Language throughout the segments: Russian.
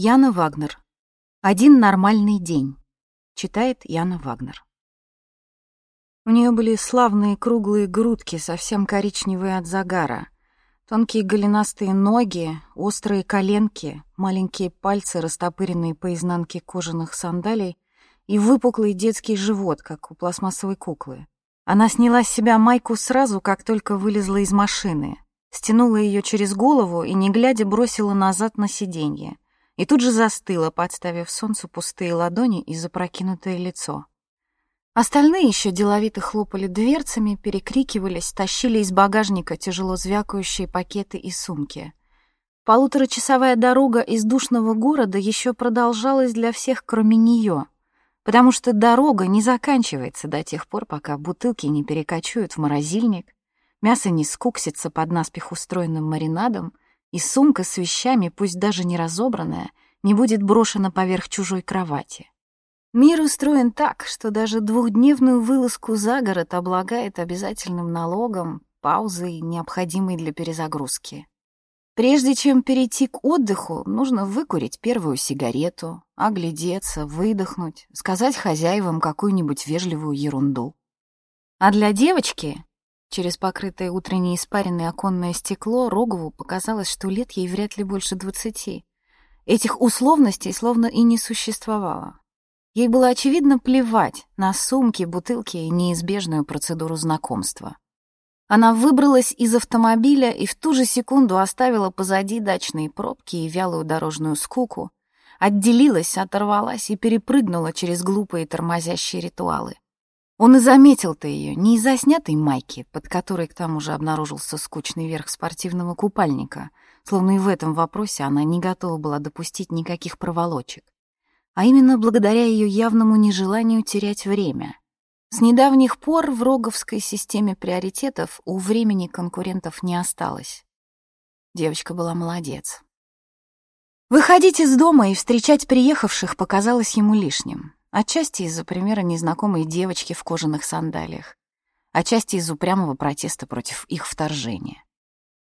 Яна Вагнер. «Один нормальный день», — читает Яна Вагнер. У нее были славные круглые грудки, совсем коричневые от загара, тонкие голенастые ноги, острые коленки, маленькие пальцы, растопыренные по изнанке кожаных сандалий, и выпуклый детский живот, как у пластмассовой куклы. Она сняла с себя майку сразу, как только вылезла из машины, стянула ее через голову и, не глядя, бросила назад на сиденье — и тут же застыла, подставив солнцу пустые ладони и запрокинутое лицо. Остальные еще деловито хлопали дверцами, перекрикивались, тащили из багажника тяжело звякающие пакеты и сумки. Полуторачасовая дорога из душного города еще продолжалась для всех, кроме нее, потому что дорога не заканчивается до тех пор, пока бутылки не перекочуют в морозильник, мясо не скуксится под наспех устроенным маринадом — и сумка с вещами, пусть даже не разобранная, не будет брошена поверх чужой кровати. Мир устроен так, что даже двухдневную вылазку за город облагает обязательным налогом, паузой, необходимой для перезагрузки. Прежде чем перейти к отдыху, нужно выкурить первую сигарету, оглядеться, выдохнуть, сказать хозяевам какую-нибудь вежливую ерунду. А для девочки Через покрытое утренней испаренной оконное стекло Рогову показалось, что лет ей вряд ли больше двадцати. Этих условностей словно и не существовало. Ей было очевидно плевать на сумки, бутылки и неизбежную процедуру знакомства. Она выбралась из автомобиля и в ту же секунду оставила позади дачные пробки и вялую дорожную скуку, отделилась, оторвалась и перепрыгнула через глупые тормозящие ритуалы. Он и заметил-то ее не из-за снятой майки, под которой к тому же обнаружился скучный верх спортивного купальника, словно и в этом вопросе она не готова была допустить никаких проволочек, а именно благодаря ее явному нежеланию терять время. С недавних пор в роговской системе приоритетов у времени конкурентов не осталось. Девочка была молодец. Выходить из дома и встречать приехавших показалось ему лишним. Отчасти из-за примера незнакомой девочки в кожаных сандалиях, отчасти из упрямого протеста против их вторжения.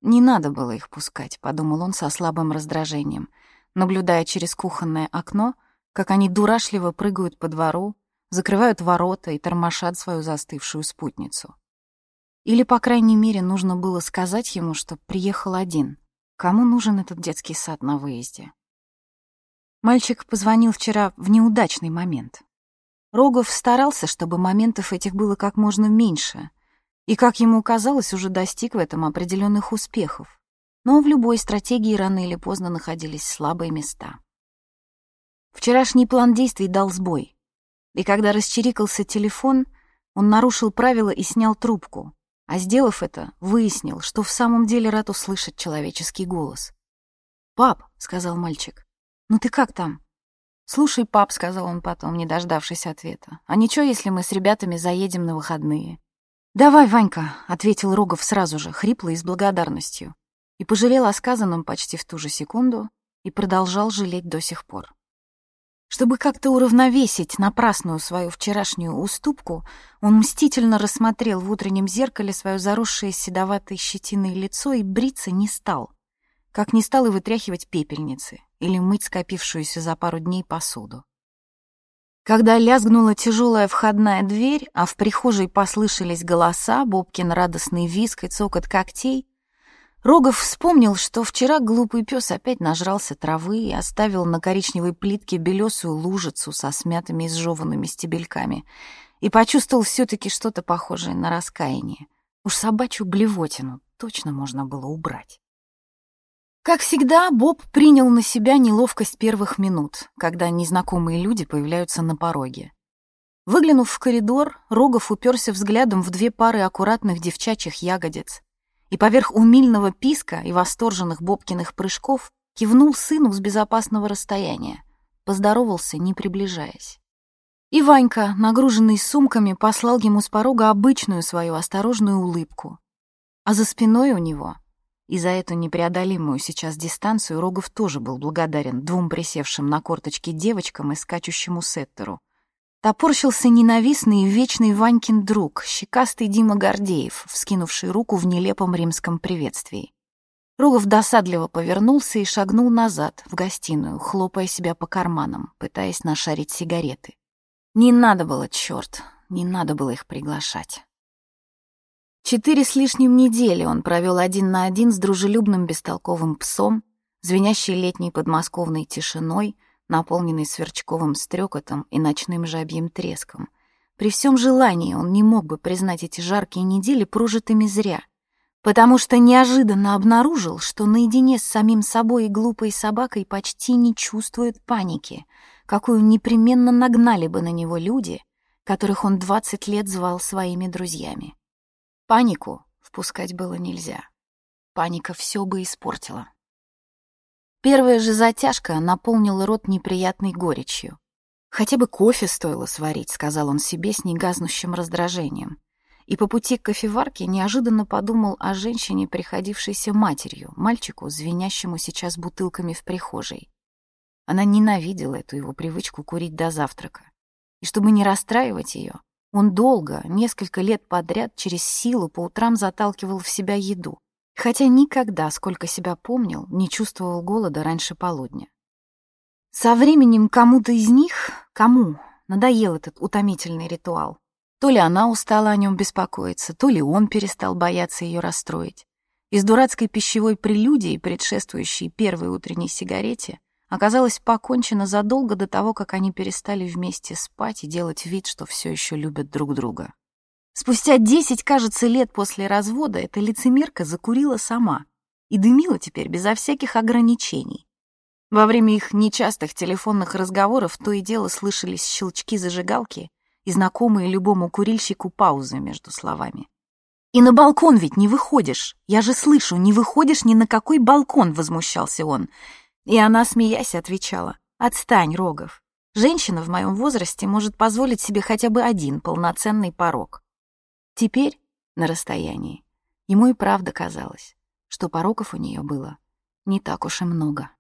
«Не надо было их пускать», — подумал он со слабым раздражением, наблюдая через кухонное окно, как они дурашливо прыгают по двору, закрывают ворота и тормошат свою застывшую спутницу. Или, по крайней мере, нужно было сказать ему, что приехал один. Кому нужен этот детский сад на выезде? Мальчик позвонил вчера в неудачный момент. Рогов старался, чтобы моментов этих было как можно меньше, и, как ему казалось, уже достиг в этом определенных успехов. Но в любой стратегии рано или поздно находились слабые места. Вчерашний план действий дал сбой, и когда расчирикался телефон, он нарушил правила и снял трубку, а сделав это, выяснил, что в самом деле рад услышать человеческий голос. «Пап», — сказал мальчик, «Ну ты как там?» «Слушай, пап», — сказал он потом, не дождавшись ответа, «а ничего, если мы с ребятами заедем на выходные?» «Давай, Ванька», — ответил Рогов сразу же, хрипло и с благодарностью, и пожалел о сказанном почти в ту же секунду и продолжал жалеть до сих пор. Чтобы как-то уравновесить напрасную свою вчерашнюю уступку, он мстительно рассмотрел в утреннем зеркале свое заросшее седоватой щетиной лицо и бриться не стал, как не стал и вытряхивать пепельницы, или мыть скопившуюся за пару дней посуду. Когда лязгнула тяжелая входная дверь, а в прихожей послышались голоса, Бобкин радостный визг и цокот когтей, Рогов вспомнил, что вчера глупый пес опять нажрался травы и оставил на коричневой плитке белесую лужицу со смятыми и сжеванными стебельками, и почувствовал все-таки что-то похожее на раскаяние. Уж собачью блевотину точно можно было убрать. Как всегда, Боб принял на себя неловкость первых минут, когда незнакомые люди появляются на пороге. Выглянув в коридор, Рогов уперся взглядом в две пары аккуратных девчачьих ягодиц и поверх умильного писка и восторженных Бобкиных прыжков кивнул сыну с безопасного расстояния, поздоровался, не приближаясь. И Ванька, нагруженный сумками, послал ему с порога обычную свою осторожную улыбку. А за спиной у него и за эту непреодолимую сейчас дистанцию Рогов тоже был благодарен двум присевшим на корточки девочкам и скачущему сеттеру. Топорщился ненавистный и вечный Ванькин друг, щекастый Дима Гордеев, вскинувший руку в нелепом римском приветствии. Рогов досадливо повернулся и шагнул назад, в гостиную, хлопая себя по карманам, пытаясь нашарить сигареты. Не надо было, черт, не надо было их приглашать. Четыре с лишним недели он провел один на один с дружелюбным бестолковым псом, звенящей летней подмосковной тишиной, наполненной сверчковым стрекотом и ночным жабьим треском. При всем желании он не мог бы признать эти жаркие недели прожитыми зря, потому что неожиданно обнаружил, что наедине с самим собой и глупой собакой почти не чувствует паники, какую непременно нагнали бы на него люди, которых он двадцать лет звал своими друзьями. Панику впускать было нельзя. Паника все бы испортила. Первая же затяжка наполнила рот неприятной горечью. «Хотя бы кофе стоило сварить», — сказал он себе с негаснущим раздражением. И по пути к кофеварке неожиданно подумал о женщине, приходившейся матерью, мальчику, звенящему сейчас бутылками в прихожей. Она ненавидела эту его привычку курить до завтрака. И чтобы не расстраивать ее, он долго, несколько лет подряд, через силу по утрам заталкивал в себя еду, хотя никогда, сколько себя помнил, не чувствовал голода раньше полудня. Со временем кому-то из них, кому, надоел этот утомительный ритуал. То ли она устала о нем беспокоиться, то ли он перестал бояться ее расстроить. Из дурацкой пищевой прелюдии, предшествующей первой утренней сигарете, оказалось покончено задолго до того, как они перестали вместе спать и делать вид, что все еще любят друг друга. Спустя десять, кажется, лет после развода эта лицемерка закурила сама и дымила теперь безо всяких ограничений. Во время их нечастых телефонных разговоров то и дело слышались щелчки зажигалки и знакомые любому курильщику паузы между словами. «И на балкон ведь не выходишь! Я же слышу, не выходишь ни на какой балкон!» — возмущался он. И она, смеясь, отвечала, «Отстань, Рогов. Женщина в моем возрасте может позволить себе хотя бы один полноценный порог». Теперь, на расстоянии, ему и правда казалось, что пороков у нее было не так уж и много.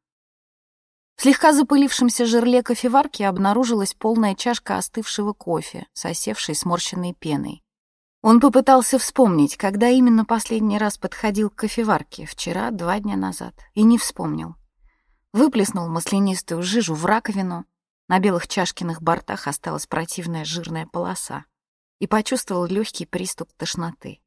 В слегка запылившемся жерле кофеварки обнаружилась полная чашка остывшего кофе с осевшей сморщенной пеной. Он попытался вспомнить, когда именно последний раз подходил к кофеварке, вчера, два дня назад, и не вспомнил выплеснул маслянистую жижу в раковину, на белых чашкиных бортах осталась противная жирная полоса, и почувствовал легкий приступ тошноты.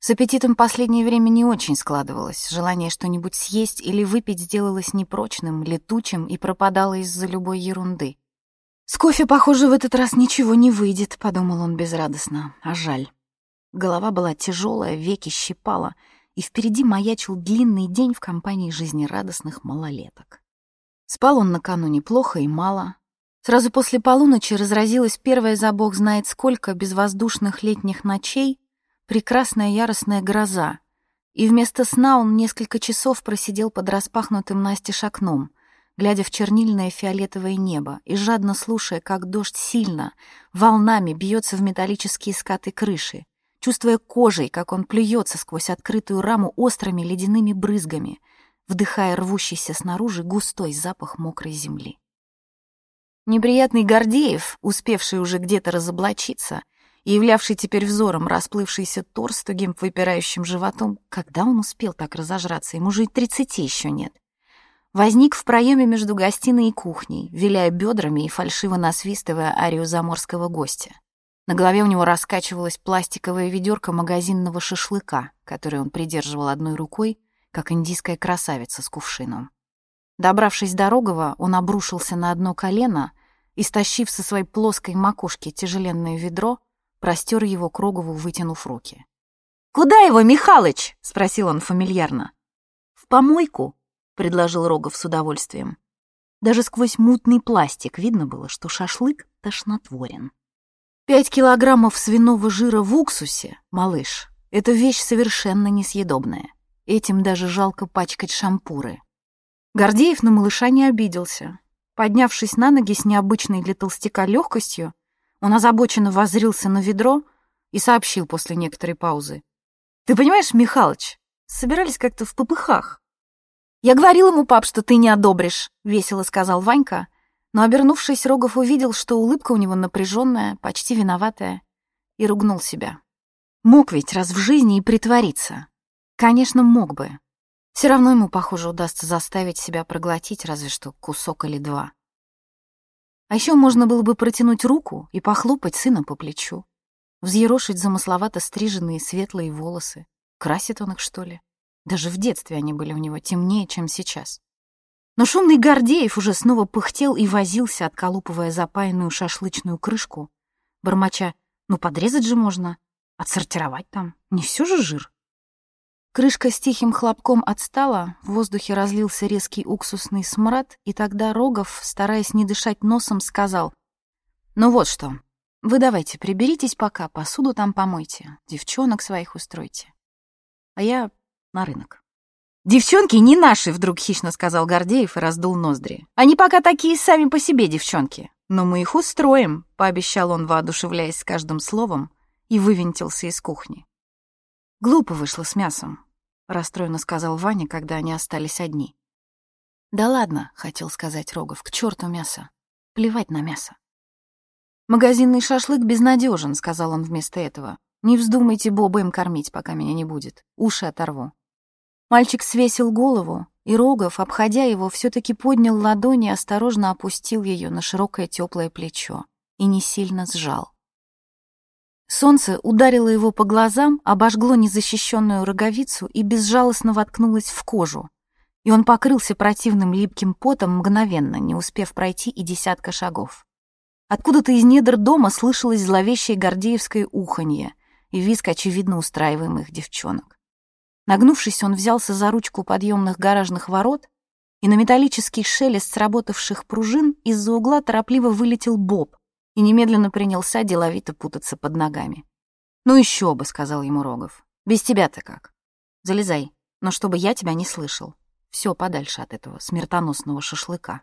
С аппетитом последнее время не очень складывалось, желание что-нибудь съесть или выпить сделалось непрочным, летучим и пропадало из-за любой ерунды. «С кофе, похоже, в этот раз ничего не выйдет», — подумал он безрадостно, а жаль. Голова была тяжелая, веки щипала — и впереди маячил длинный день в компании жизнерадостных малолеток. Спал он накануне плохо и мало. Сразу после полуночи разразилась первая за бог знает сколько безвоздушных летних ночей прекрасная яростная гроза, и вместо сна он несколько часов просидел под распахнутым настежь окном, глядя в чернильное фиолетовое небо и жадно слушая, как дождь сильно, волнами бьется в металлические скаты крыши, чувствуя кожей, как он плюется сквозь открытую раму острыми ледяными брызгами, вдыхая рвущийся снаружи густой запах мокрой земли. Неприятный Гордеев, успевший уже где-то разоблачиться и являвший теперь взором расплывшийся торс тугим выпирающим животом, когда он успел так разожраться, ему же и тридцати еще нет, возник в проеме между гостиной и кухней, виляя бедрами и фальшиво насвистывая арию заморского гостя. На голове у него раскачивалась пластиковая ведерко магазинного шашлыка, который он придерживал одной рукой, как индийская красавица с кувшином. Добравшись до Рогова, он обрушился на одно колено и, стащив со своей плоской макушки тяжеленное ведро, простер его к Рогову, вытянув руки. «Куда его, Михалыч?» — спросил он фамильярно. «В помойку», — предложил Рогов с удовольствием. Даже сквозь мутный пластик видно было, что шашлык тошнотворен. Пять килограммов свиного жира в уксусе, малыш, это вещь совершенно несъедобная. Этим даже жалко пачкать шампуры. Гордеев на малыша не обиделся. Поднявшись на ноги с необычной для толстяка легкостью, он озабоченно воззрился на ведро и сообщил после некоторой паузы. «Ты понимаешь, Михалыч, собирались как-то в попыхах». «Я говорил ему, пап, что ты не одобришь», — весело сказал Ванька, но, обернувшись, Рогов увидел, что улыбка у него напряженная, почти виноватая, и ругнул себя. Мог ведь раз в жизни и притвориться. Конечно, мог бы. Все равно ему, похоже, удастся заставить себя проглотить разве что кусок или два. А еще можно было бы протянуть руку и похлопать сына по плечу, взъерошить замысловато стриженные светлые волосы. Красит он их, что ли? Даже в детстве они были у него темнее, чем сейчас. Но шумный Гордеев уже снова пыхтел и возился, отколупывая запаянную шашлычную крышку, бормоча «Ну, подрезать же можно, отсортировать там, не все же жир». Крышка с тихим хлопком отстала, в воздухе разлился резкий уксусный смрад, и тогда Рогов, стараясь не дышать носом, сказал, «Ну вот что, вы давайте приберитесь пока, посуду там помойте, девчонок своих устройте, а я на рынок». «Девчонки не наши», — вдруг хищно сказал Гордеев и раздул ноздри. «Они пока такие сами по себе девчонки. Но мы их устроим», — пообещал он, воодушевляясь с каждым словом, и вывинтился из кухни. «Глупо вышло с мясом», — расстроенно сказал Ваня, когда они остались одни. «Да ладно», — хотел сказать Рогов, — «к черту мясо. Плевать на мясо». «Магазинный шашлык безнадежен», — сказал он вместо этого. «Не вздумайте Боба им кормить, пока меня не будет. Уши оторву». Мальчик свесил голову, и Рогов, обходя его, все таки поднял ладони и осторожно опустил ее на широкое теплое плечо и не сильно сжал. Солнце ударило его по глазам, обожгло незащищенную роговицу и безжалостно воткнулось в кожу, и он покрылся противным липким потом мгновенно, не успев пройти и десятка шагов. Откуда-то из недр дома слышалось зловещее гордеевское уханье и визг очевидно устраиваемых девчонок. Нагнувшись, он взялся за ручку подъемных гаражных ворот, и на металлический шелест сработавших пружин из-за угла торопливо вылетел Боб и немедленно принялся деловито путаться под ногами. «Ну еще бы», — сказал ему Рогов. «Без тебя-то как? Залезай, но чтобы я тебя не слышал. Все подальше от этого смертоносного шашлыка».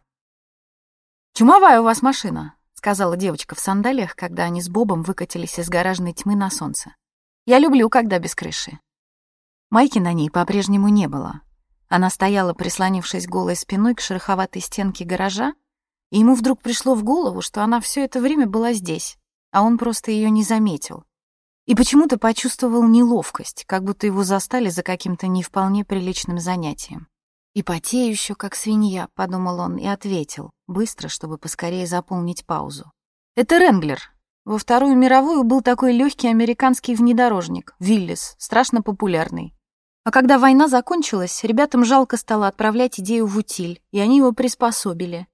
«Чумовая у вас машина», — сказала девочка в сандалиях, когда они с Бобом выкатились из гаражной тьмы на солнце. «Я люблю, когда без крыши. Майки на ней по-прежнему не было. Она стояла, прислонившись голой спиной к шероховатой стенке гаража, и ему вдруг пришло в голову, что она все это время была здесь, а он просто ее не заметил. И почему-то почувствовал неловкость, как будто его застали за каким-то не вполне приличным занятием. «И потею еще, как свинья», — подумал он и ответил, быстро, чтобы поскорее заполнить паузу. «Это Ренглер. Во Вторую мировую был такой легкий американский внедорожник, Виллис, страшно популярный. А когда война закончилась, ребятам жалко стало отправлять идею в утиль, и они его приспособили.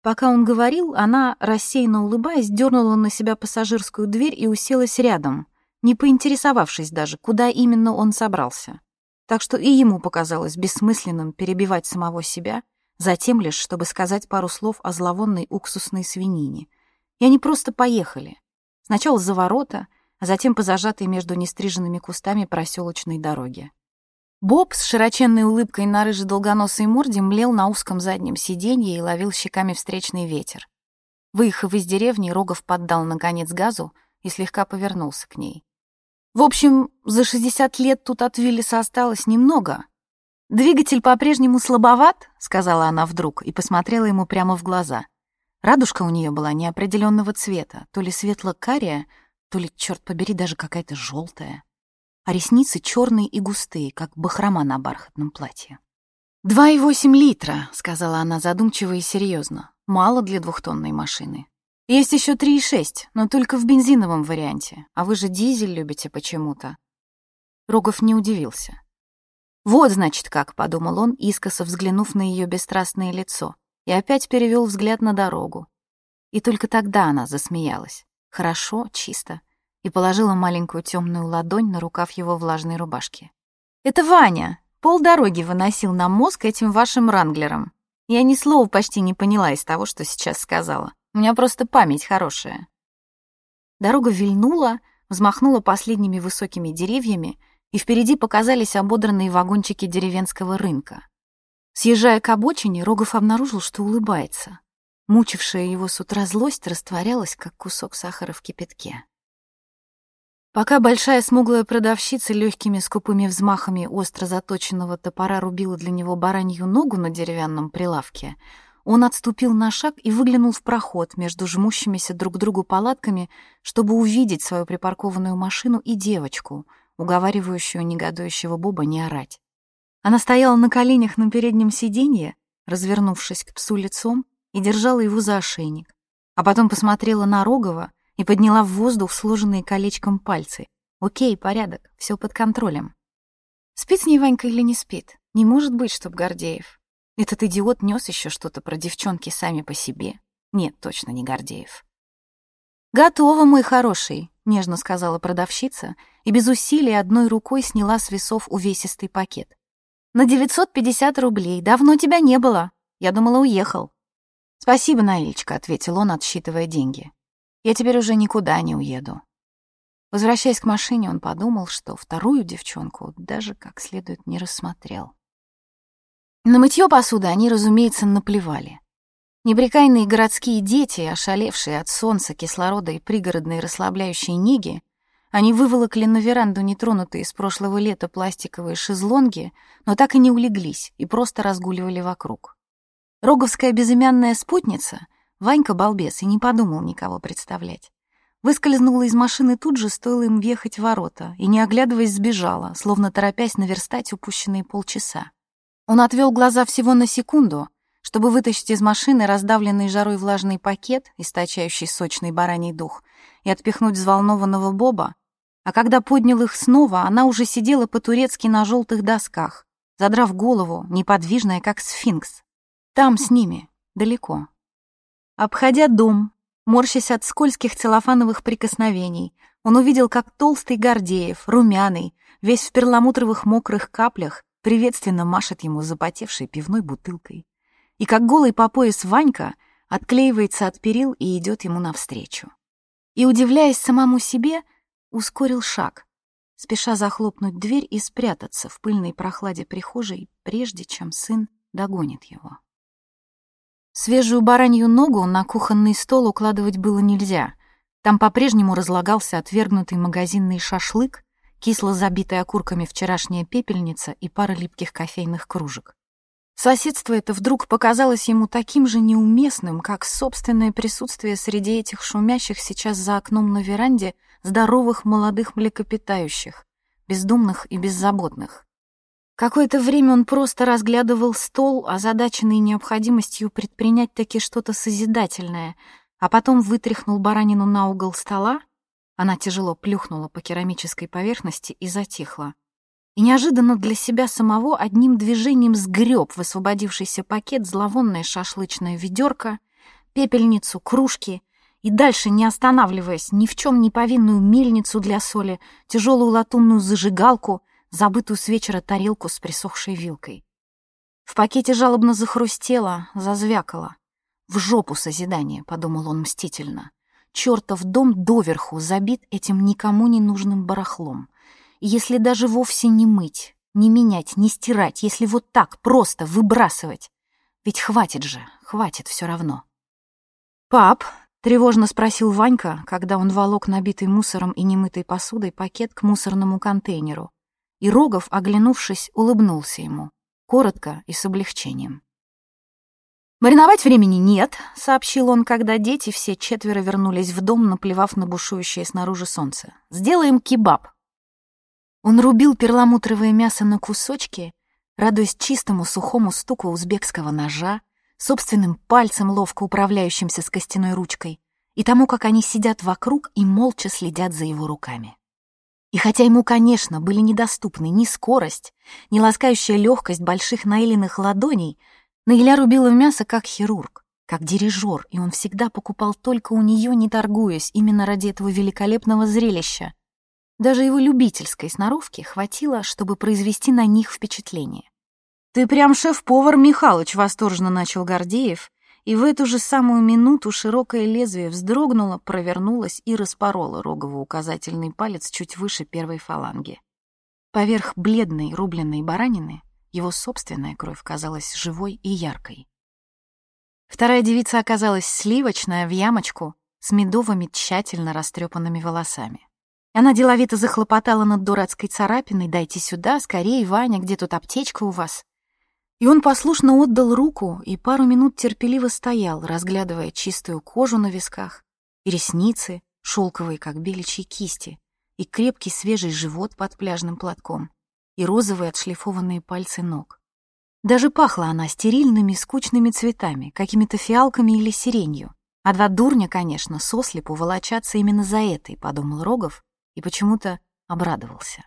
Пока он говорил, она, рассеянно улыбаясь, дернула на себя пассажирскую дверь и уселась рядом, не поинтересовавшись даже, куда именно он собрался. Так что и ему показалось бессмысленным перебивать самого себя, затем лишь, чтобы сказать пару слов о зловонной уксусной свинине. И они просто поехали. Сначала за ворота, а затем по зажатой между нестриженными кустами проселочной дороги. Боб с широченной улыбкой на рыжей долгоносой морде млел на узком заднем сиденье и ловил щеками встречный ветер. Выехав из деревни, Рогов поддал наконец газу и слегка повернулся к ней. В общем, за 60 лет тут от Виллиса осталось немного. Двигатель по-прежнему слабоват, сказала она вдруг и посмотрела ему прямо в глаза. Радужка у нее была неопределенного цвета, то ли светло-кария, то ли, черт побери, даже какая-то желтая, а ресницы черные и густые, как бахрома на бархатном платье. «Два и восемь литра», — сказала она задумчиво и серьезно. «Мало для двухтонной машины. Есть еще три и шесть, но только в бензиновом варианте. А вы же дизель любите почему-то». Рогов не удивился. «Вот, значит, как», — подумал он, искоса взглянув на ее бесстрастное лицо, и опять перевел взгляд на дорогу. И только тогда она засмеялась хорошо, чисто, и положила маленькую темную ладонь на рукав его влажной рубашки. «Это Ваня! Полдороги выносил на мозг этим вашим ранглером. Я ни слова почти не поняла из того, что сейчас сказала. У меня просто память хорошая». Дорога вильнула, взмахнула последними высокими деревьями, и впереди показались ободранные вагончики деревенского рынка. Съезжая к обочине, Рогов обнаружил, что улыбается. Мучившая его с утра злость растворялась, как кусок сахара в кипятке. Пока большая смуглая продавщица легкими скупыми взмахами остро заточенного топора рубила для него баранью ногу на деревянном прилавке, он отступил на шаг и выглянул в проход между жмущимися друг к другу палатками, чтобы увидеть свою припаркованную машину и девочку, уговаривающую негодующего Боба не орать. Она стояла на коленях на переднем сиденье, развернувшись к псу лицом, и держала его за ошейник, а потом посмотрела на Рогова и подняла в воздух сложенные колечком пальцы. Окей, порядок, все под контролем. Спит с ней Ванька или не спит? Не может быть, чтоб Гордеев. Этот идиот нес еще что-то про девчонки сами по себе. Нет, точно не Гордеев. «Готово, мой хороший», — нежно сказала продавщица и без усилий одной рукой сняла с весов увесистый пакет. «На 950 рублей. Давно тебя не было. Я думала, уехал». «Спасибо, Наилечка», — ответил он, отсчитывая деньги. «Я теперь уже никуда не уеду». Возвращаясь к машине, он подумал, что вторую девчонку даже как следует не рассмотрел. На мытье посуды они, разумеется, наплевали. Неприкаянные городские дети, ошалевшие от солнца, кислорода и пригородной расслабляющей неги, они выволокли на веранду нетронутые с прошлого лета пластиковые шезлонги, но так и не улеглись и просто разгуливали вокруг. Роговская безымянная спутница, Ванька-балбес, и не подумал никого представлять. Выскользнула из машины тут же, стоило им въехать в ворота, и, не оглядываясь, сбежала, словно торопясь наверстать упущенные полчаса. Он отвел глаза всего на секунду, чтобы вытащить из машины раздавленный жарой влажный пакет, источающий сочный бараний дух, и отпихнуть взволнованного Боба, а когда поднял их снова, она уже сидела по-турецки на желтых досках, задрав голову, неподвижная, как сфинкс. Там, с ними, далеко. Обходя дом, морщась от скользких целлофановых прикосновений, он увидел, как толстый Гордеев, румяный, весь в перламутровых мокрых каплях, приветственно машет ему запотевшей пивной бутылкой и как голый по пояс Ванька отклеивается от перил и идет ему навстречу. И, удивляясь самому себе, ускорил шаг, спеша захлопнуть дверь и спрятаться в пыльной прохладе прихожей, прежде чем сын догонит его. Свежую баранью ногу на кухонный стол укладывать было нельзя. Там по-прежнему разлагался отвергнутый магазинный шашлык, кисло забитая окурками вчерашняя пепельница и пара липких кофейных кружек. Соседство это вдруг показалось ему таким же неуместным, как собственное присутствие среди этих шумящих сейчас за окном на веранде здоровых молодых млекопитающих, бездумных и беззаботных. Какое-то время он просто разглядывал стол, озадаченный необходимостью предпринять таки что-то созидательное, а потом вытряхнул баранину на угол стола, она тяжело плюхнула по керамической поверхности и затихла. И неожиданно для себя самого одним движением сгреб в освободившийся пакет зловонное шашлычное ведерко, пепельницу, кружки и дальше, не останавливаясь, ни в чем не повинную мельницу для соли, тяжелую латунную зажигалку, забытую с вечера тарелку с присохшей вилкой. В пакете жалобно захрустело, зазвякало. «В жопу созидание», — подумал он мстительно. «Чёртов дом доверху забит этим никому не нужным барахлом» если даже вовсе не мыть, не менять, не стирать, если вот так просто выбрасывать. Ведь хватит же, хватит все равно. «Пап», — тревожно спросил Ванька, когда он волок набитый мусором и немытой посудой пакет к мусорному контейнеру. И Рогов, оглянувшись, улыбнулся ему, коротко и с облегчением. «Мариновать времени нет», — сообщил он, когда дети все четверо вернулись в дом, наплевав на бушующее снаружи солнце. «Сделаем кебаб. Он рубил перламутровое мясо на кусочки, радуясь чистому сухому стуку узбекского ножа, собственным пальцем, ловко управляющимся с костяной ручкой, и тому, как они сидят вокруг и молча следят за его руками. И хотя ему, конечно, были недоступны ни скорость, ни ласкающая легкость больших наиленных ладоней, Наиля рубила мясо как хирург, как дирижер, и он всегда покупал только у нее, не торгуясь, именно ради этого великолепного зрелища, даже его любительской сноровки хватило, чтобы произвести на них впечатление. «Ты прям шеф-повар, Михалыч!» — восторженно начал Гордеев, и в эту же самую минуту широкое лезвие вздрогнуло, провернулось и распороло Рогову указательный палец чуть выше первой фаланги. Поверх бледной рубленной баранины его собственная кровь казалась живой и яркой. Вторая девица оказалась сливочная, в ямочку, с медовыми тщательно растрепанными волосами. Она деловито захлопотала над дурацкой царапиной. «Дайте сюда, скорее, Ваня, где тут аптечка у вас?» И он послушно отдал руку и пару минут терпеливо стоял, разглядывая чистую кожу на висках и ресницы, шелковые, как беличьи кисти, и крепкий свежий живот под пляжным платком. и розовые отшлифованные пальцы ног. Даже пахла она стерильными, скучными цветами, какими-то фиалками или сиренью. А два дурня, конечно, сослепу волочатся именно за этой, подумал Рогов и почему-то обрадовался.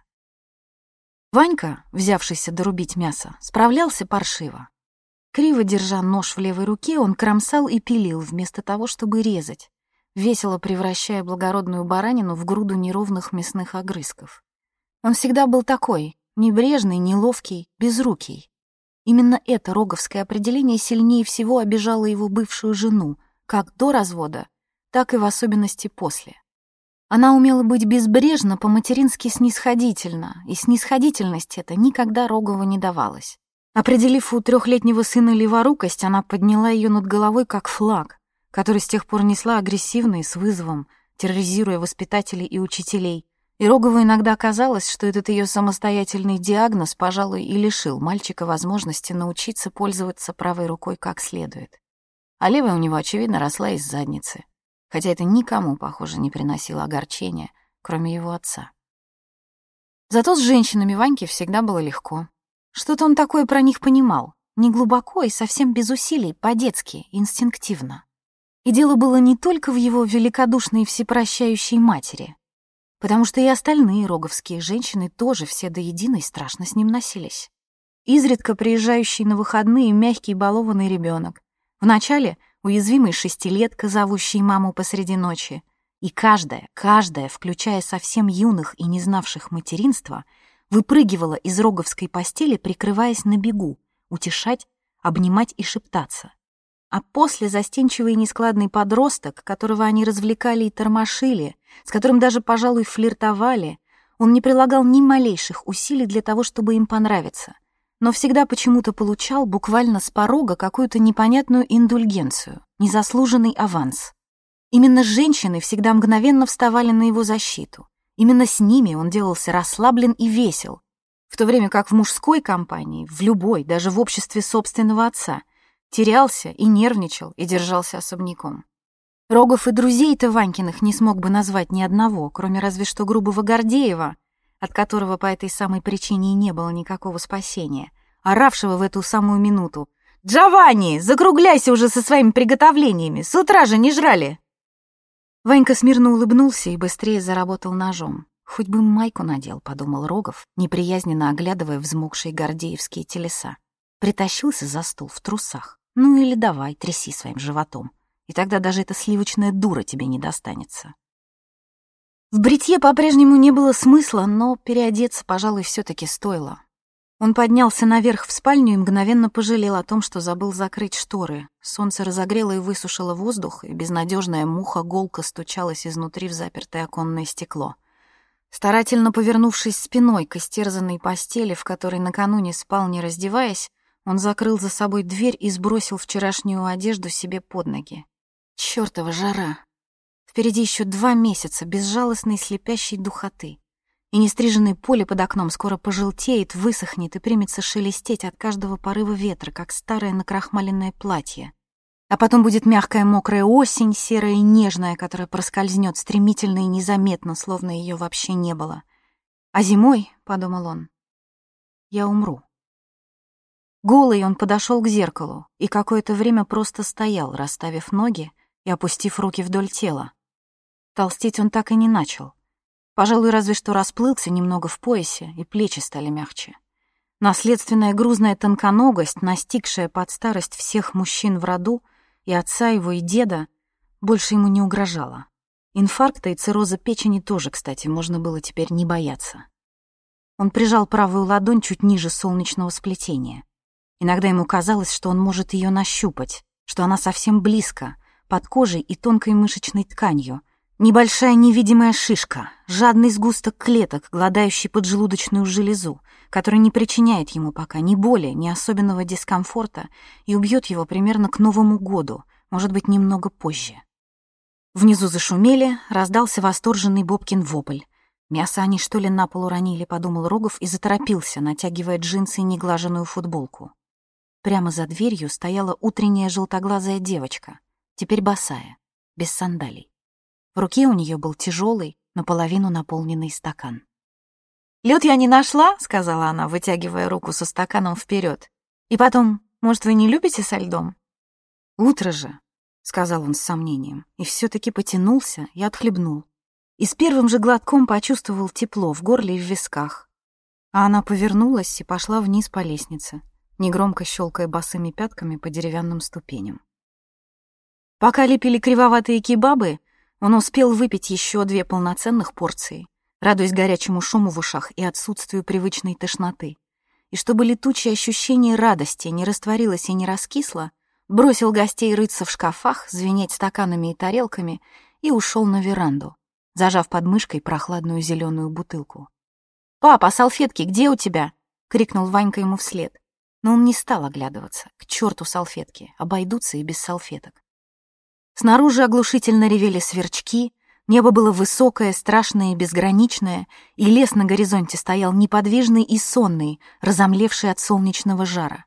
Ванька, взявшийся дорубить мясо, справлялся паршиво. Криво держа нож в левой руке, он кромсал и пилил вместо того, чтобы резать, весело превращая благородную баранину в груду неровных мясных огрызков. Он всегда был такой, небрежный, неловкий, безрукий. Именно это роговское определение сильнее всего обижало его бывшую жену, как до развода, так и в особенности после. Она умела быть безбрежно, по-матерински снисходительна, и снисходительность эта никогда Рогову не давалась. Определив у трехлетнего сына леворукость, она подняла ее над головой как флаг, который с тех пор несла агрессивно и с вызовом, терроризируя воспитателей и учителей. И Рогову иногда казалось, что этот ее самостоятельный диагноз, пожалуй, и лишил мальчика возможности научиться пользоваться правой рукой как следует. А левая у него, очевидно, росла из задницы хотя это никому, похоже, не приносило огорчения, кроме его отца. Зато с женщинами Ваньке всегда было легко. Что-то он такое про них понимал, не глубоко и совсем без усилий, по-детски, инстинктивно. И дело было не только в его великодушной всепрощающей матери, потому что и остальные роговские женщины тоже все до единой страшно с ним носились. Изредка приезжающий на выходные мягкий балованный ребенок. Вначале — уязвимый шестилетка, зовущий маму посреди ночи. И каждая, каждая, включая совсем юных и не знавших материнства, выпрыгивала из роговской постели, прикрываясь на бегу, утешать, обнимать и шептаться. А после застенчивый и нескладный подросток, которого они развлекали и тормошили, с которым даже, пожалуй, флиртовали, он не прилагал ни малейших усилий для того, чтобы им понравиться — но всегда почему-то получал буквально с порога какую-то непонятную индульгенцию, незаслуженный аванс. Именно женщины всегда мгновенно вставали на его защиту. Именно с ними он делался расслаблен и весел, в то время как в мужской компании, в любой, даже в обществе собственного отца, терялся и нервничал и держался особняком. Рогов и друзей-то Ванькиных не смог бы назвать ни одного, кроме разве что грубого Гордеева, от которого по этой самой причине и не было никакого спасения, оравшего в эту самую минуту. «Джованни, закругляйся уже со своими приготовлениями! С утра же не жрали!» Ванька смирно улыбнулся и быстрее заработал ножом. «Хоть бы майку надел», — подумал Рогов, неприязненно оглядывая взмокшие гордеевские телеса. Притащился за стол в трусах. «Ну или давай, тряси своим животом, и тогда даже эта сливочная дура тебе не достанется». В бритье по-прежнему не было смысла, но переодеться, пожалуй, все таки стоило. Он поднялся наверх в спальню и мгновенно пожалел о том, что забыл закрыть шторы. Солнце разогрело и высушило воздух, и безнадежная муха-голка стучалась изнутри в запертое оконное стекло. Старательно повернувшись спиной к истерзанной постели, в которой накануне спал, не раздеваясь, он закрыл за собой дверь и сбросил вчерашнюю одежду себе под ноги. Чёртова жара! Впереди еще два месяца безжалостной слепящей духоты. И нестриженное поле под окном скоро пожелтеет, высохнет и примется шелестеть от каждого порыва ветра, как старое накрахмаленное платье. А потом будет мягкая мокрая осень, серая и нежная, которая проскользнет стремительно и незаметно, словно ее вообще не было. А зимой, — подумал он, — я умру. Голый он подошел к зеркалу и какое-то время просто стоял, расставив ноги и опустив руки вдоль тела. Толстеть он так и не начал. Пожалуй, разве что расплылся немного в поясе, и плечи стали мягче. Наследственная грузная тонконогость, настигшая под старость всех мужчин в роду, и отца его, и деда, больше ему не угрожала. Инфаркта и цирроза печени тоже, кстати, можно было теперь не бояться. Он прижал правую ладонь чуть ниже солнечного сплетения. Иногда ему казалось, что он может ее нащупать, что она совсем близко, под кожей и тонкой мышечной тканью, Небольшая невидимая шишка, жадный сгусток клеток, гладающий поджелудочную железу, который не причиняет ему пока ни боли, ни особенного дискомфорта и убьет его примерно к Новому году, может быть, немного позже. Внизу зашумели, раздался восторженный Бобкин вопль. «Мясо они, что ли, на пол уронили?» — подумал Рогов и заторопился, натягивая джинсы и неглаженную футболку. Прямо за дверью стояла утренняя желтоглазая девочка, теперь босая, без сандалий. В руке у нее был тяжелый, наполовину наполненный стакан. Лед я не нашла», — сказала она, вытягивая руку со стаканом вперед. «И потом, может, вы не любите со льдом?» «Утро же», — сказал он с сомнением, и все таки потянулся и отхлебнул. И с первым же глотком почувствовал тепло в горле и в висках. А она повернулась и пошла вниз по лестнице, негромко щелкая босыми пятками по деревянным ступеням. Пока лепили кривоватые кебабы, он успел выпить еще две полноценных порции, радуясь горячему шуму в ушах и отсутствию привычной тошноты. И чтобы летучее ощущение радости не растворилось и не раскисло, бросил гостей рыться в шкафах, звенеть стаканами и тарелками и ушел на веранду, зажав под мышкой прохладную зеленую бутылку. «Папа, а салфетки где у тебя?» — крикнул Ванька ему вслед. Но он не стал оглядываться. К черту салфетки, обойдутся и без салфеток. Снаружи оглушительно ревели сверчки, небо было высокое, страшное и безграничное, и лес на горизонте стоял неподвижный и сонный, разомлевший от солнечного жара.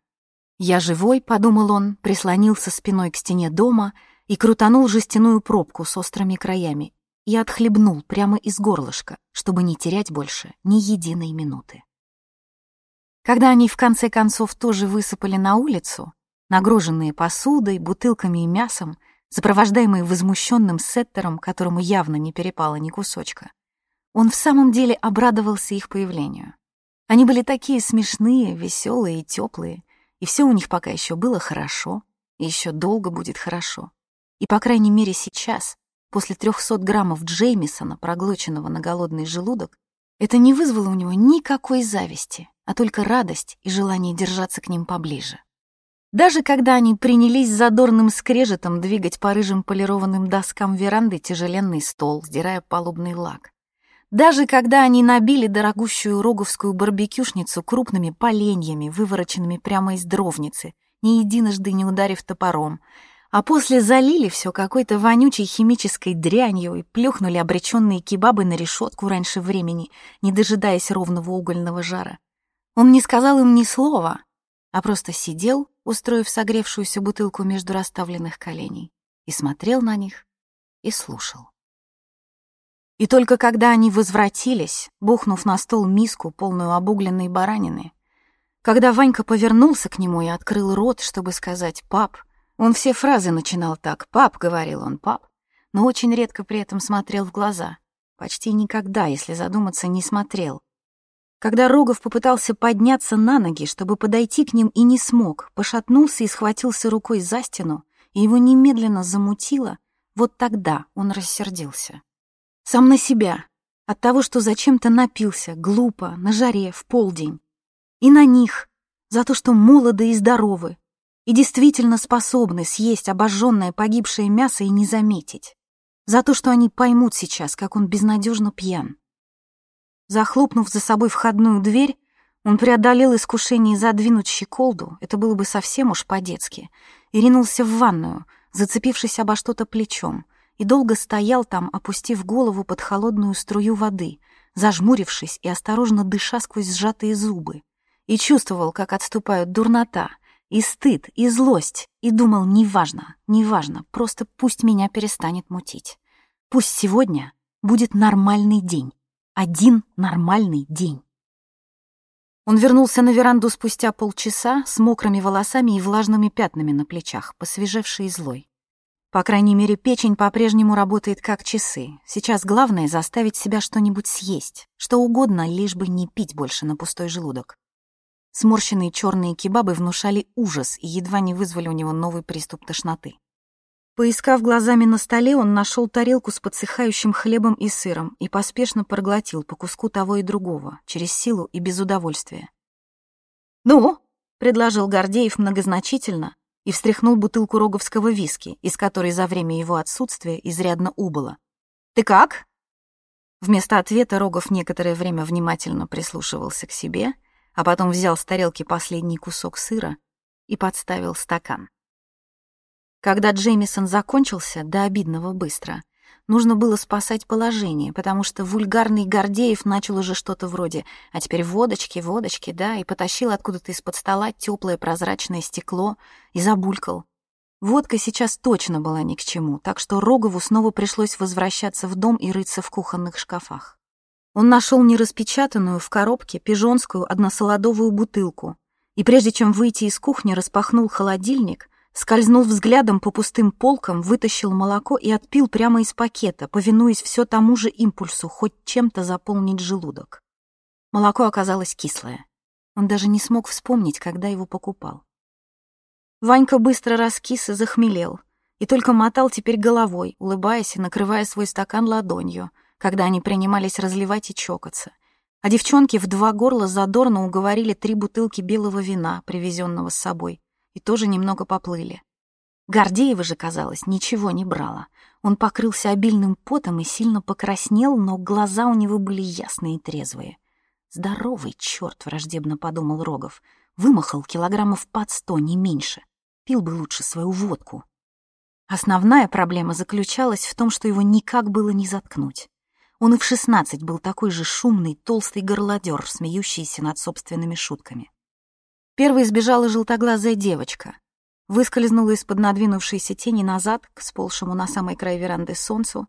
«Я живой», — подумал он, прислонился спиной к стене дома и крутанул жестяную пробку с острыми краями и отхлебнул прямо из горлышка, чтобы не терять больше ни единой минуты. Когда они в конце концов тоже высыпали на улицу, нагруженные посудой, бутылками и мясом, сопровождаемый возмущенным сеттером, которому явно не перепало ни кусочка. Он в самом деле обрадовался их появлению. Они были такие смешные, веселые и теплые, и все у них пока еще было хорошо, и еще долго будет хорошо. И, по крайней мере, сейчас, после 300 граммов Джеймисона, проглоченного на голодный желудок, это не вызвало у него никакой зависти, а только радость и желание держаться к ним поближе. Даже когда они принялись задорным скрежетом двигать по рыжим полированным доскам веранды тяжеленный стол, сдирая палубный лак. Даже когда они набили дорогущую роговскую барбекюшницу крупными поленьями, вывороченными прямо из дровницы, ни единожды не ударив топором, а после залили все какой-то вонючей химической дрянью и плюхнули обреченные кебабы на решетку раньше времени, не дожидаясь ровного угольного жара. Он не сказал им ни слова, а просто сидел, устроив согревшуюся бутылку между расставленных коленей, и смотрел на них и слушал. И только когда они возвратились, бухнув на стол миску, полную обугленной баранины, когда Ванька повернулся к нему и открыл рот, чтобы сказать «пап», он все фразы начинал так «пап», — говорил он «пап», но очень редко при этом смотрел в глаза. Почти никогда, если задуматься, не смотрел, когда Рогов попытался подняться на ноги, чтобы подойти к ним и не смог, пошатнулся и схватился рукой за стену, и его немедленно замутило, вот тогда он рассердился. Сам на себя, от того, что зачем-то напился, глупо, на жаре, в полдень. И на них, за то, что молоды и здоровы, и действительно способны съесть обожженное погибшее мясо и не заметить. За то, что они поймут сейчас, как он безнадежно пьян. Захлопнув за собой входную дверь, он преодолел искушение задвинуть щеколду, это было бы совсем уж по-детски, и ринулся в ванную, зацепившись обо что-то плечом, и долго стоял там, опустив голову под холодную струю воды, зажмурившись и осторожно дыша сквозь сжатые зубы, и чувствовал, как отступают дурнота, и стыд, и злость, и думал, неважно, неважно, просто пусть меня перестанет мутить. Пусть сегодня будет нормальный день. Один нормальный день. Он вернулся на веранду спустя полчаса с мокрыми волосами и влажными пятнами на плечах, посвежевший и злой. По крайней мере, печень по-прежнему работает как часы. Сейчас главное — заставить себя что-нибудь съесть, что угодно, лишь бы не пить больше на пустой желудок. Сморщенные черные кебабы внушали ужас и едва не вызвали у него новый приступ тошноты. Поискав глазами на столе, он нашел тарелку с подсыхающим хлебом и сыром и поспешно проглотил по куску того и другого, через силу и без удовольствия. «Ну?» — предложил Гордеев многозначительно и встряхнул бутылку роговского виски, из которой за время его отсутствия изрядно убыло. «Ты как?» Вместо ответа Рогов некоторое время внимательно прислушивался к себе, а потом взял с тарелки последний кусок сыра и подставил стакан. Когда Джеймисон закончился, до обидного быстро, нужно было спасать положение, потому что вульгарный Гордеев начал уже что-то вроде «а теперь водочки, водочки», да, и потащил откуда-то из-под стола теплое прозрачное стекло и забулькал. Водка сейчас точно была ни к чему, так что Рогову снова пришлось возвращаться в дом и рыться в кухонных шкафах. Он нашел нераспечатанную в коробке пижонскую односолодовую бутылку и прежде чем выйти из кухни, распахнул холодильник, скользнул взглядом по пустым полкам, вытащил молоко и отпил прямо из пакета, повинуясь все тому же импульсу хоть чем-то заполнить желудок. Молоко оказалось кислое. Он даже не смог вспомнить, когда его покупал. Ванька быстро раскис и захмелел, и только мотал теперь головой, улыбаясь и накрывая свой стакан ладонью, когда они принимались разливать и чокаться. А девчонки в два горла задорно уговорили три бутылки белого вина, привезенного с собой, и тоже немного поплыли. Гордеева же, казалось, ничего не брала. Он покрылся обильным потом и сильно покраснел, но глаза у него были ясные и трезвые. «Здоровый черт!» — враждебно подумал Рогов. Вымахал килограммов под сто, не меньше. Пил бы лучше свою водку. Основная проблема заключалась в том, что его никак было не заткнуть. Он и в шестнадцать был такой же шумный, толстый горлодер, смеющийся над собственными шутками. Первой сбежала желтоглазая девочка. Выскользнула из-под надвинувшейся тени назад к сползшему на самый край веранды солнцу,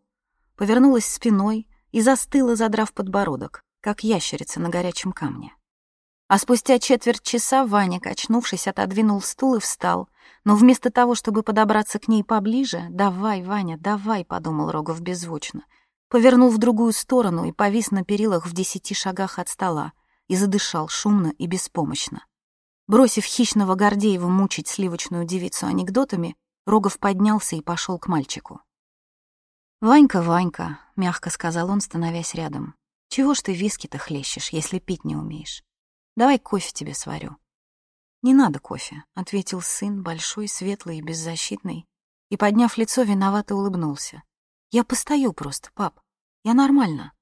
повернулась спиной и застыла, задрав подбородок, как ящерица на горячем камне. А спустя четверть часа Ваня, качнувшись, отодвинул стул и встал. Но вместо того, чтобы подобраться к ней поближе, «Давай, Ваня, давай», — подумал Рогов беззвучно, повернул в другую сторону и повис на перилах в десяти шагах от стола и задышал шумно и беспомощно. Бросив хищного Гордеева мучить сливочную девицу анекдотами, Рогов поднялся и пошел к мальчику. «Ванька, Ванька», — мягко сказал он, становясь рядом, — «чего ж ты виски-то хлещешь, если пить не умеешь?» Давай кофе тебе сварю». «Не надо кофе», — ответил сын, большой, светлый и беззащитный, и, подняв лицо, виновато улыбнулся. «Я постою просто, пап. Я нормально».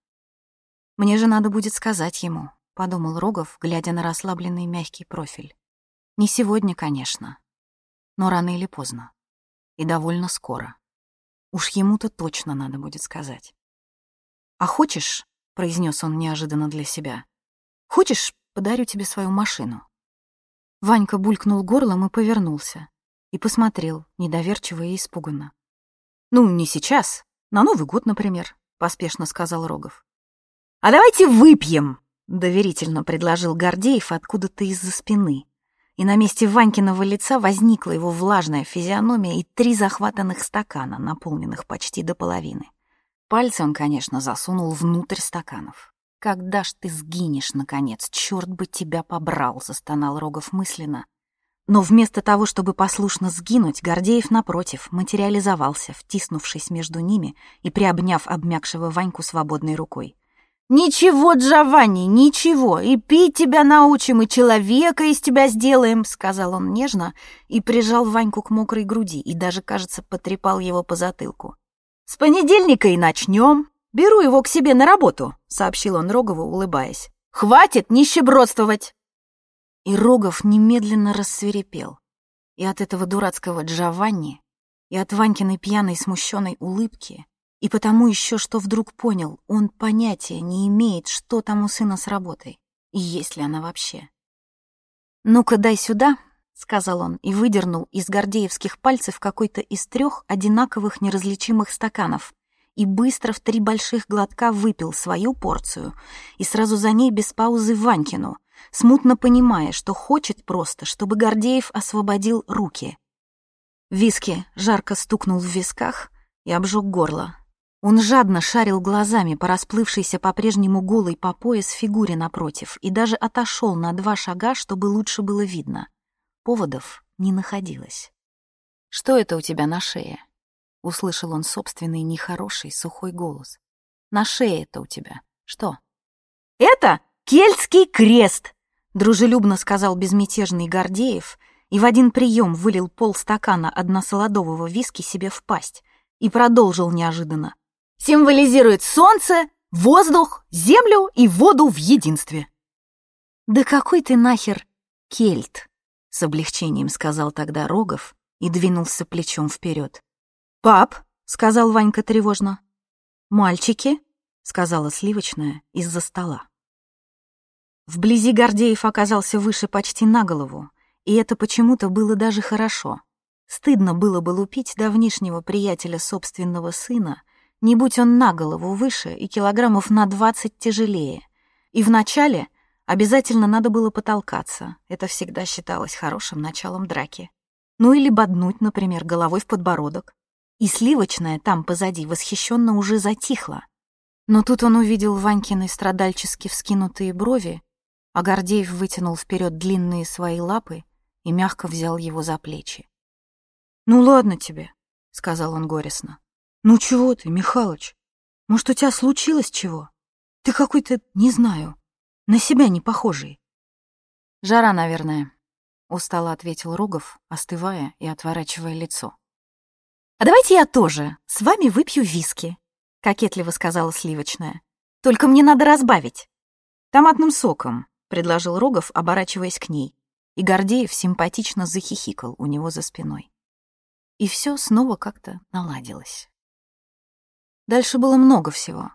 «Мне же надо будет сказать ему», — подумал Рогов, глядя на расслабленный мягкий профиль. «Не сегодня, конечно, но рано или поздно. И довольно скоро. Уж ему-то точно надо будет сказать». «А хочешь», — произнес он неожиданно для себя, — «хочешь, подарю тебе свою машину». Ванька булькнул горлом и повернулся. И посмотрел, недоверчиво и испуганно. «Ну, не сейчас. На Новый год, например», — поспешно сказал Рогов. «А давайте выпьем!» — доверительно предложил Гордеев откуда-то из-за спины. И на месте Ванькиного лица возникла его влажная физиономия и три захватанных стакана, наполненных почти до половины. Пальцы он, конечно, засунул внутрь стаканов. «Когда ж ты сгинешь, наконец? Черт бы тебя побрал!» — застонал Рогов мысленно. Но вместо того, чтобы послушно сгинуть, Гордеев, напротив, материализовался, втиснувшись между ними и приобняв обмякшего Ваньку свободной рукой. «Ничего, Джованни, ничего, и пить тебя научим, и человека из тебя сделаем», — сказал он нежно и прижал Ваньку к мокрой груди и даже, кажется, потрепал его по затылку. «С понедельника и начнем. «Беру его к себе на работу», — сообщил он Рогову, улыбаясь. «Хватит нищебродствовать!» И Рогов немедленно рассверепел. И от этого дурацкого Джованни, и от Ванькиной пьяной смущенной улыбки, и потому еще что вдруг понял, он понятия не имеет, что там у сына с работой, и есть ли она вообще. «Ну-ка, дай сюда», — сказал он и выдернул из гордеевских пальцев какой-то из трех одинаковых неразличимых стаканов, и быстро в три больших глотка выпил свою порцию и сразу за ней без паузы Ванькину, смутно понимая, что хочет просто, чтобы Гордеев освободил руки. Виски жарко стукнул в висках и обжег горло. Он жадно шарил глазами по расплывшейся по-прежнему голой по пояс фигуре напротив и даже отошел на два шага, чтобы лучше было видно. Поводов не находилось. «Что это у тебя на шее?» — услышал он собственный нехороший сухой голос. «На шее это у тебя. Что?» «Это кельтский крест!» — дружелюбно сказал безмятежный Гордеев и в один прием вылил полстакана односолодового виски себе в пасть и продолжил неожиданно. «Символизирует солнце, воздух, землю и воду в единстве». «Да какой ты нахер кельт!» — с облегчением сказал тогда Рогов и двинулся плечом вперед. «Пап», — сказал Ванька тревожно. «Мальчики», — сказала сливочная из-за стола. Вблизи Гордеев оказался выше почти на голову, и это почему-то было даже хорошо. Стыдно было бы лупить давнишнего приятеля собственного сына, не будь он на голову выше и килограммов на двадцать тяжелее. И вначале обязательно надо было потолкаться, это всегда считалось хорошим началом драки. Ну или боднуть, например, головой в подбородок. И сливочная там позади восхищенно уже затихла. Но тут он увидел Ванькины страдальчески вскинутые брови, а Гордеев вытянул вперед длинные свои лапы и мягко взял его за плечи. «Ну ладно тебе», — сказал он горестно. «Ну чего ты, Михалыч? Может, у тебя случилось чего? Ты какой-то, не знаю, на себя не похожий». «Жара, наверное», — устало ответил Рогов, остывая и отворачивая лицо. «А давайте я тоже с вами выпью виски», — кокетливо сказала Сливочная. «Только мне надо разбавить». «Томатным соком», — предложил Рогов, оборачиваясь к ней, и Гордеев симпатично захихикал у него за спиной. И все снова как-то наладилось. Дальше было много всего.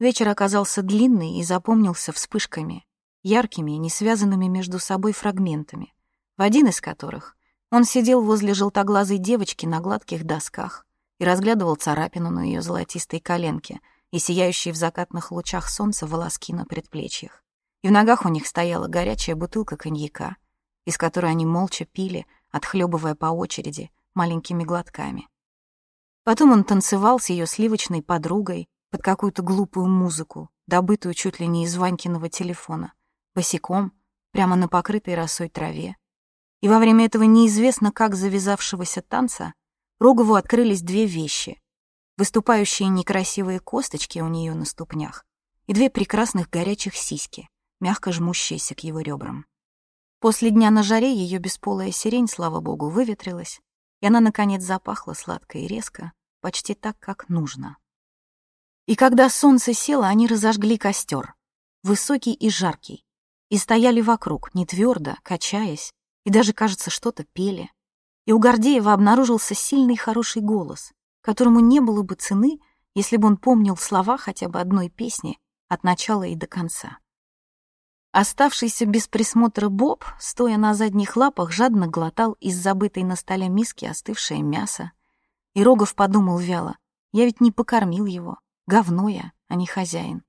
Вечер оказался длинный и запомнился вспышками, яркими и не связанными между собой фрагментами, в один из которых он сидел возле желтоглазой девочки на гладких досках и разглядывал царапину на ее золотистой коленке и сияющие в закатных лучах солнца волоски на предплечьях. И в ногах у них стояла горячая бутылка коньяка, из которой они молча пили, отхлебывая по очереди маленькими глотками. Потом он танцевал с ее сливочной подругой под какую-то глупую музыку, добытую чуть ли не из Ванькиного телефона, босиком, прямо на покрытой росой траве, и во время этого неизвестно как завязавшегося танца Рогову открылись две вещи — выступающие некрасивые косточки у нее на ступнях и две прекрасных горячих сиськи, мягко жмущиеся к его ребрам. После дня на жаре ее бесполая сирень, слава богу, выветрилась, и она, наконец, запахла сладко и резко, почти так, как нужно. И когда солнце село, они разожгли костер, высокий и жаркий, и стояли вокруг, не твердо, качаясь, и даже, кажется, что-то пели. И у Гордеева обнаружился сильный хороший голос, которому не было бы цены, если бы он помнил слова хотя бы одной песни от начала и до конца. Оставшийся без присмотра Боб, стоя на задних лапах, жадно глотал из забытой на столе миски остывшее мясо. И Рогов подумал вяло, я ведь не покормил его, говно я, а не хозяин.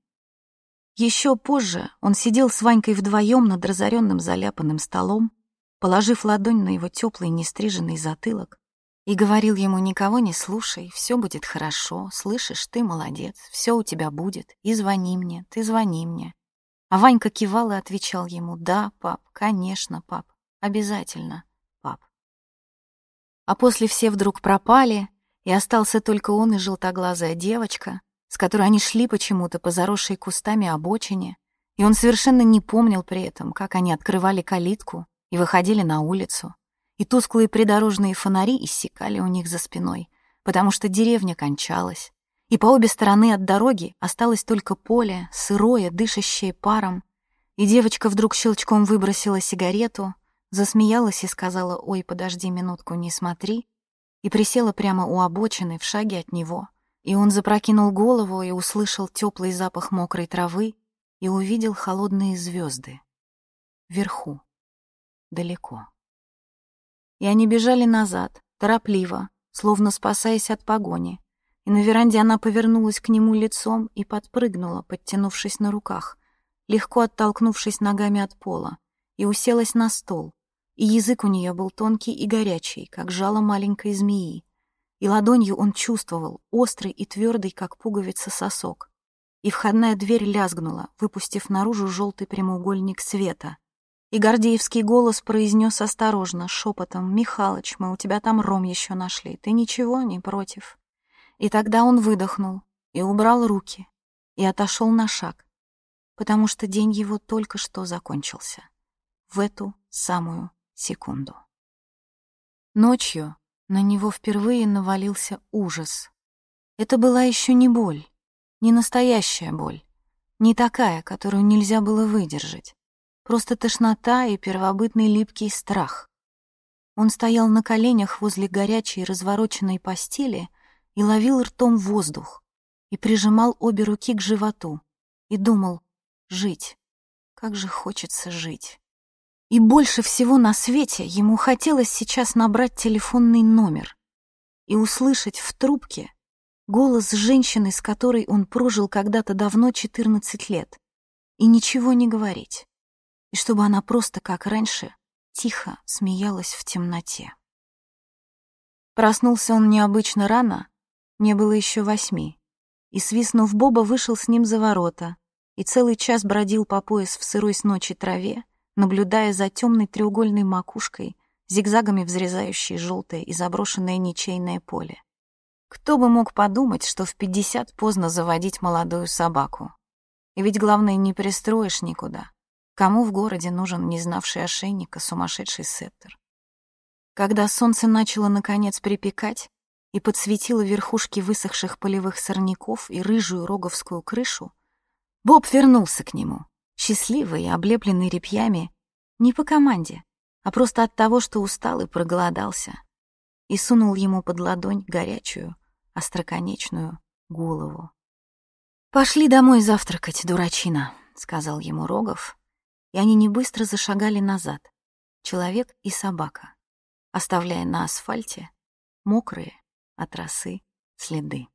Еще позже он сидел с Ванькой вдвоем над разоренным заляпанным столом, положив ладонь на его теплый нестриженный затылок, и говорил ему «Никого не слушай, все будет хорошо, слышишь, ты молодец, все у тебя будет, и звони мне, ты звони мне». А Ванька кивал и отвечал ему «Да, пап, конечно, пап, обязательно, пап». А после все вдруг пропали, и остался только он и желтоглазая девочка, с которой они шли почему-то по заросшей кустами обочине, и он совершенно не помнил при этом, как они открывали калитку, и выходили на улицу, и тусклые придорожные фонари иссякали у них за спиной, потому что деревня кончалась, и по обе стороны от дороги осталось только поле, сырое, дышащее паром, и девочка вдруг щелчком выбросила сигарету, засмеялась и сказала «Ой, подожди минутку, не смотри», и присела прямо у обочины в шаге от него, и он запрокинул голову и услышал теплый запах мокрой травы и увидел холодные звезды вверху далеко. И они бежали назад, торопливо, словно спасаясь от погони. И на веранде она повернулась к нему лицом и подпрыгнула, подтянувшись на руках, легко оттолкнувшись ногами от пола, и уселась на стол. И язык у нее был тонкий и горячий, как жало маленькой змеи. И ладонью он чувствовал, острый и твердый, как пуговица сосок. И входная дверь лязгнула, выпустив наружу желтый прямоугольник света, и Гордеевский голос произнес осторожно, шепотом, «Михалыч, мы у тебя там ром еще нашли, ты ничего не против?» И тогда он выдохнул и убрал руки, и отошел на шаг, потому что день его только что закончился. В эту самую секунду. Ночью на него впервые навалился ужас. Это была еще не боль, не настоящая боль, не такая, которую нельзя было выдержать. Просто тошнота и первобытный липкий страх. Он стоял на коленях возле горячей развороченной постели и ловил ртом воздух, и прижимал обе руки к животу, и думал «Жить, как же хочется жить». И больше всего на свете ему хотелось сейчас набрать телефонный номер и услышать в трубке Голос женщины, с которой он прожил когда-то давно 14 лет. И ничего не говорить. И чтобы она просто, как раньше, тихо смеялась в темноте. Проснулся он необычно рано, не было еще восьми, и, свистнув Боба, вышел с ним за ворота и целый час бродил по пояс в сырой с ночи траве, наблюдая за темной треугольной макушкой, зигзагами взрезающей желтое и заброшенное ничейное поле. Кто бы мог подумать, что в пятьдесят поздно заводить молодую собаку. И ведь главное, не пристроишь никуда. Кому в городе нужен не знавший ошейника сумасшедший сеттер? Когда солнце начало наконец припекать и подсветило верхушки высохших полевых сорняков и рыжую роговскую крышу, Боб вернулся к нему, счастливый и облепленный репьями, не по команде, а просто от того, что устал и проголодался, и сунул ему под ладонь горячую, остроконечную голову. «Пошли домой завтракать, дурачина», — сказал ему Рогов, и они не быстро зашагали назад, человек и собака, оставляя на асфальте мокрые от росы следы.